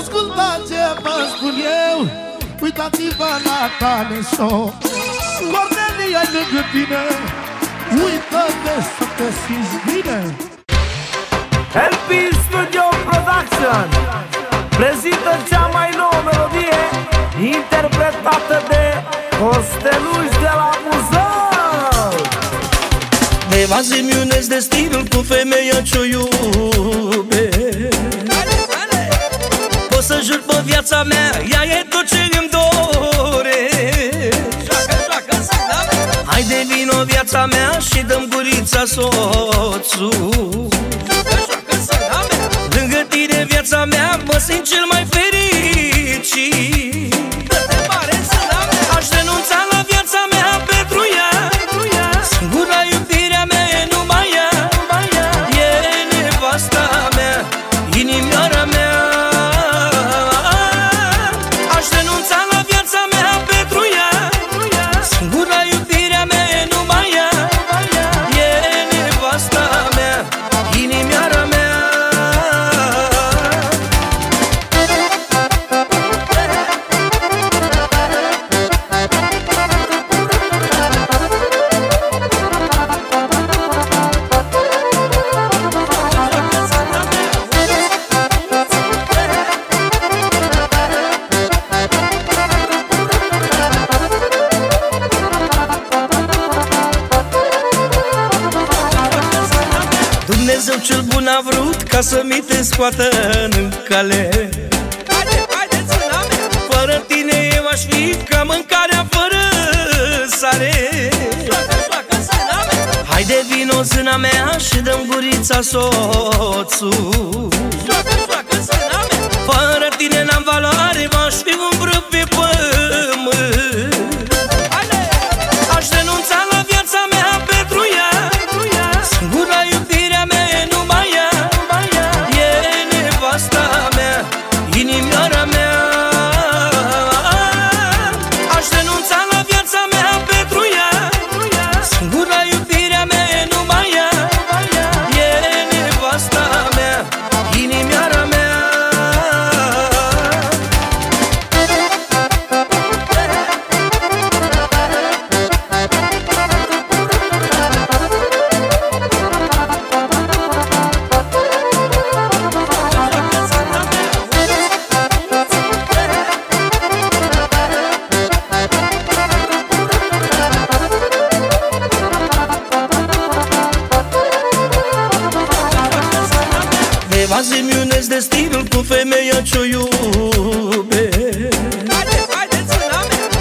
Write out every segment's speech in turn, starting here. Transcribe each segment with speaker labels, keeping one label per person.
Speaker 1: Ascultați ce vă spun eu. Uitați-vă la talent show Cornelia e lângă tine. Uită-te să te simți bine.
Speaker 2: LP Studio Production Prezintă cea mai nouă melodie Interpretată de Costeluș de la Buzău.
Speaker 3: Eva zi de stil cu femeia ce-o iube Pot să jur pe viața mea, ea e tot ce îmi dore. Haide vino viața mea și dăm gurița soțul. Lângă tine viața mea mă simt cel mai fericit Dumnezeu cel bun a vrut ca să mi te scoată în cale Fără tine eu aș fi ca mâncarea fără sare. Haide vino zâna mea și dăm gurița soțul Eva zi de stil cu femeia ce-o iube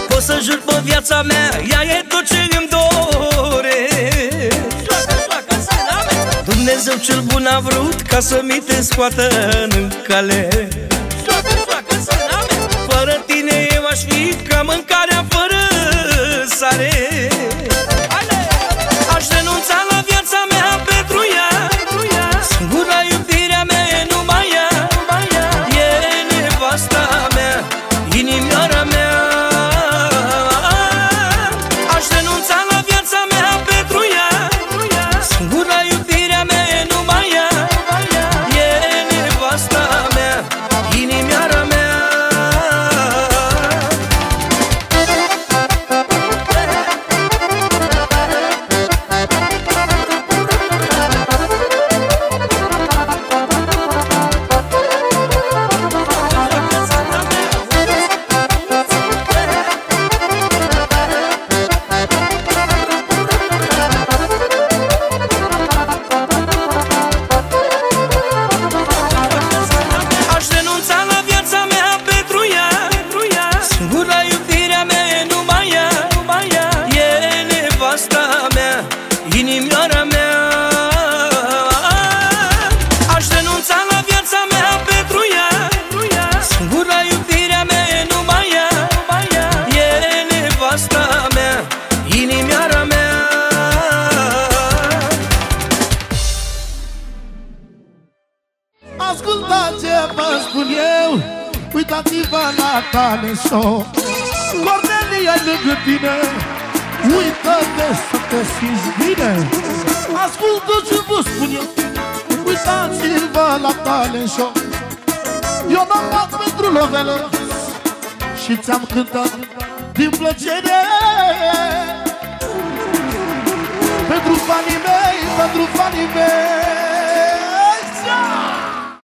Speaker 3: Pot să jur pe viața mea, ea e tot ce îmi dore Dumnezeu cel bun a vrut ca să mi te scoată în cale
Speaker 1: spun eu Uitați-vă la talent show Cornelia e lângă tine Uită-te să te simți bine. Ascultă ce vă spun eu Uitați-vă la talent show Eu n-am dat pentru lovelă Și ți-am cântat din plăcere